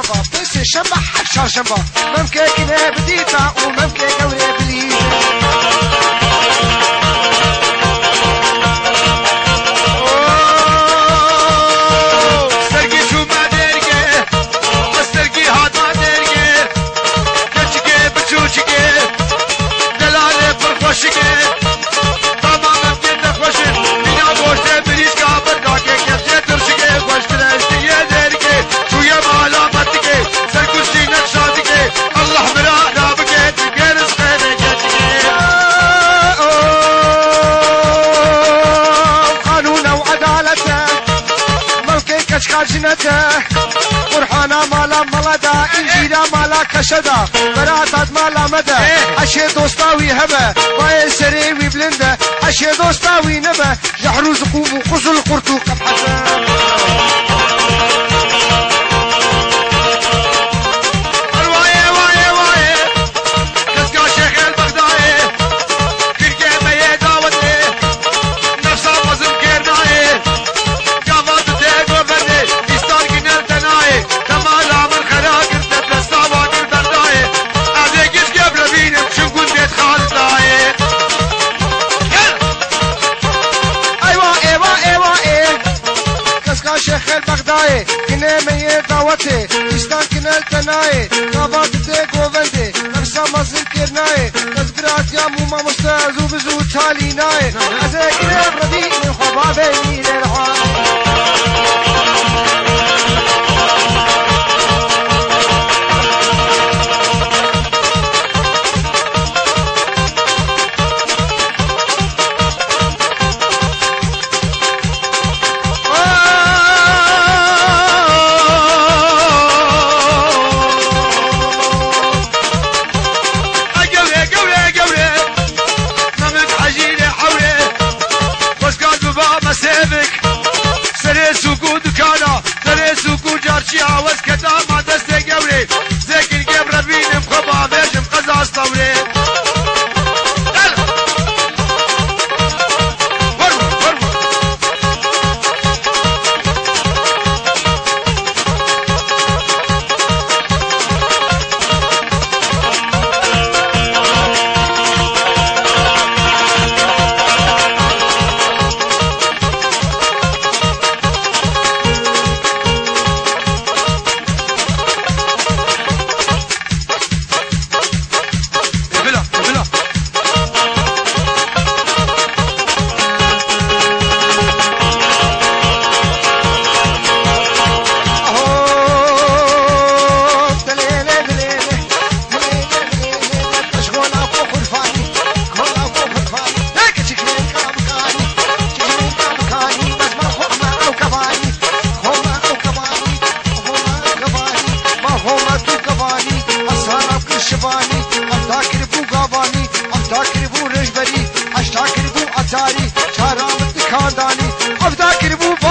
الشفا بس شبه حق شاشبا ممكن كنا بديتا وممكن قولي بليزة جنته قرحانا مالا ملدا انجيلا مالا كشدا براتات مالا مدى اشي دوستاوي هبه باي سريوي بلنده. اشي دوستاوي نبه جحروز قوم وقزل قرطوق بحسن البغداي كنا ميه دعوتي استان كنا التناي قابات تيك وفندي نفسا مزن كرناي تذكرات يا موما مستازو بزو تالي ناي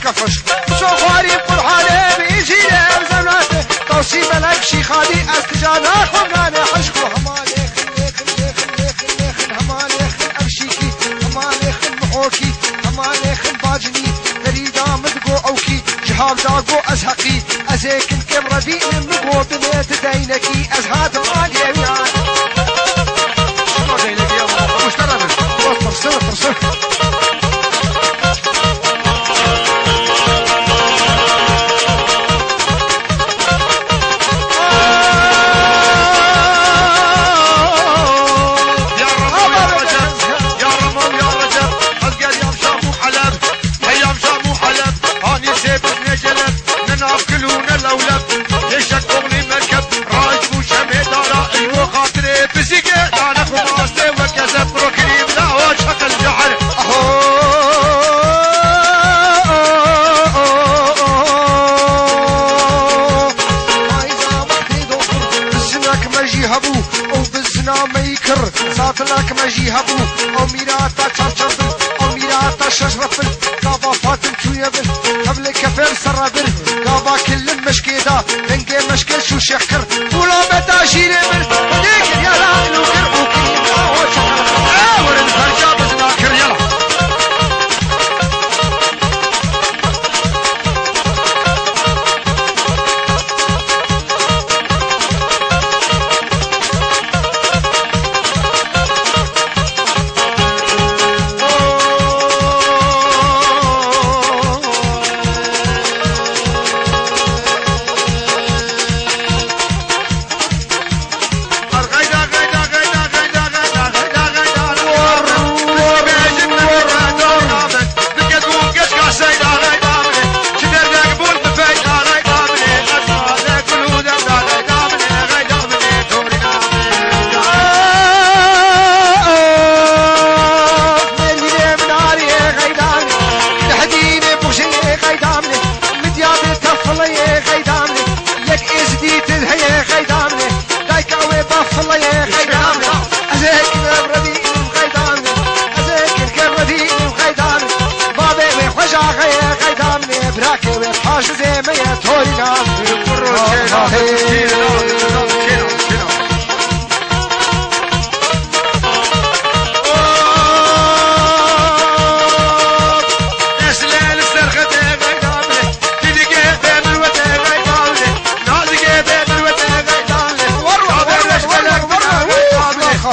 بازارو کفش کفش سو خواری قرحانه بیجیره زمناته توسی ملک شیخانی استجانا خوگانه حشقو هماله خلی خلی خلی خلی خلی هماله خلی ارشیکی هماله خلی محوكي هماله خل باجني فريدا مدقو أوكي جهاب داقو ازهقي ازيك الكم رديء مدقو بنيت دينكي مالي ويان شنو زينك يا مشترك Zatılak meji hebu O mirat ta çarçabın O mirat ta şeşvefin Gaba fatın tüyevin Hevle kefem sarabir Gaba killim meşkeda Denge meşkel şu şekir Bula beta jire bir Hadi باش زيما يا تورينا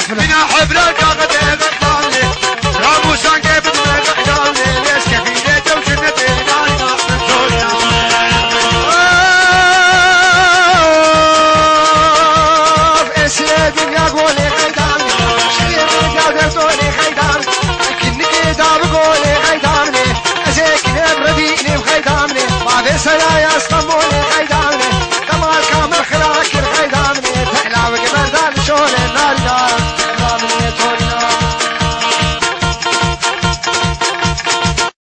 من حبل الكاغد